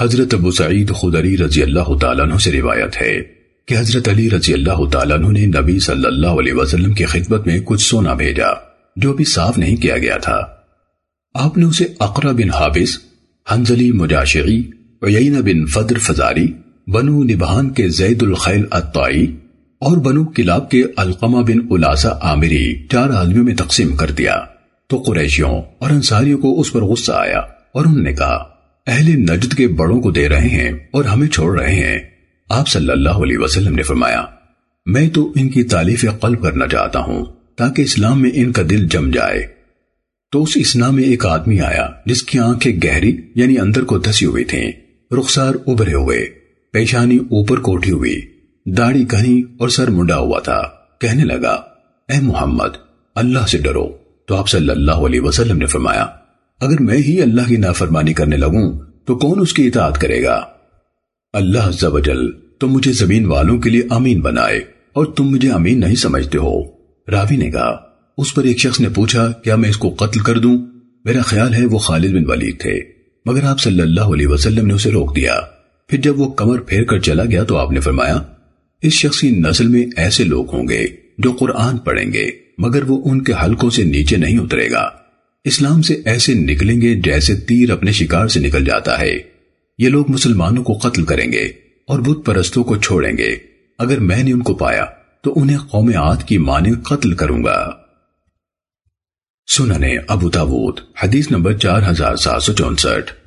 حضرت ابو سعید خدری رضی اللہ تعالیٰ عنہ سے روایت ہے کہ حضرت علی رضی اللہ تعالیٰ عنہ نے نبی صلی اللہ علیہ وسلم کی خدمت میں کچھ سونا بھیجا جو بھی صاف نہیں کیا گیا تھا۔ آپ نے اسے اقرا بن حابس حنزلی مجاشعی عیین بن فدر فزاری، بنو نبہان کے زید الخیل الطائی اور بنو کلاب کے القمہ بن الاسا عامری چار آدمیوں میں تقسیم کر دیا۔ تو قریشیوں اور انصاریوں کو اس پر غصہ آیا اور انہوں نے کہا اہل نجد کے بڑوں کو دے رہے ہیں اور ہمیں چھوڑ رہے ہیں۔ آپ صلی اللہ علیہ وسلم نے فرمایا، میں تو ان کی تعلیف قلب کرنا چاہتا ہوں تاکہ اسلام میں ان کا دل جم جائے۔ تو اس اسلام میں ایک آدمی آیا جس کی آنکھیں گہری یعنی اندر کو دھسی ہوئی تھیں، رخسار ابھرے ہوئے، پیشانی اوپر کو اٹھی ہوئی، داڑھی گھنی اور سر منڈا ہوا تھا۔ کہنے لگا، اے محمد، اللہ سے ڈرو۔ تو آپ صلی اللہ علیہ وسلم نے فرمایا اگر میں ہی اللہ کی نافرمانی کرنے لگوں تو کون اس کی اطاعت کرے گا؟ اللہ عز تم مجھے زمین والوں کے لیے امین بنائے اور تم مجھے امین نہیں سمجھتے ہو۔ راوی نے کہا، اس پر ایک شخص نے پوچھا، کیا میں اس کو قتل کر دوں؟ میرا خیال ہے وہ خالد بن ولید تھے۔ مگر آپ صلی اللہ علیہ وسلم نے اسے روک دیا۔ پھر جب وہ کمر پھیر کر چلا گیا تو آپ نے فرمایا، اس شخصی نسل میں ایسے لوگ ہوں گے جو قرآن پڑھیں گے، مگر وہ ان کے حلقوں سے نیچے نہیں اترے گا۔ اسلام سے ایسے نکلیں گے جیسے تیر اپنے شکار سے نکل جاتا ہے۔ یہ لوگ مسلمانوں کو قتل کریں گے اور بت پرستوں کو چھوڑیں گے۔ اگر میں نے ان کو پایا تو انہیں قوم آت کی مانے قتل کروں گا۔ سننے ابو تابوت حدیث نمبر چار ہزار سات سو چونسٹھ۔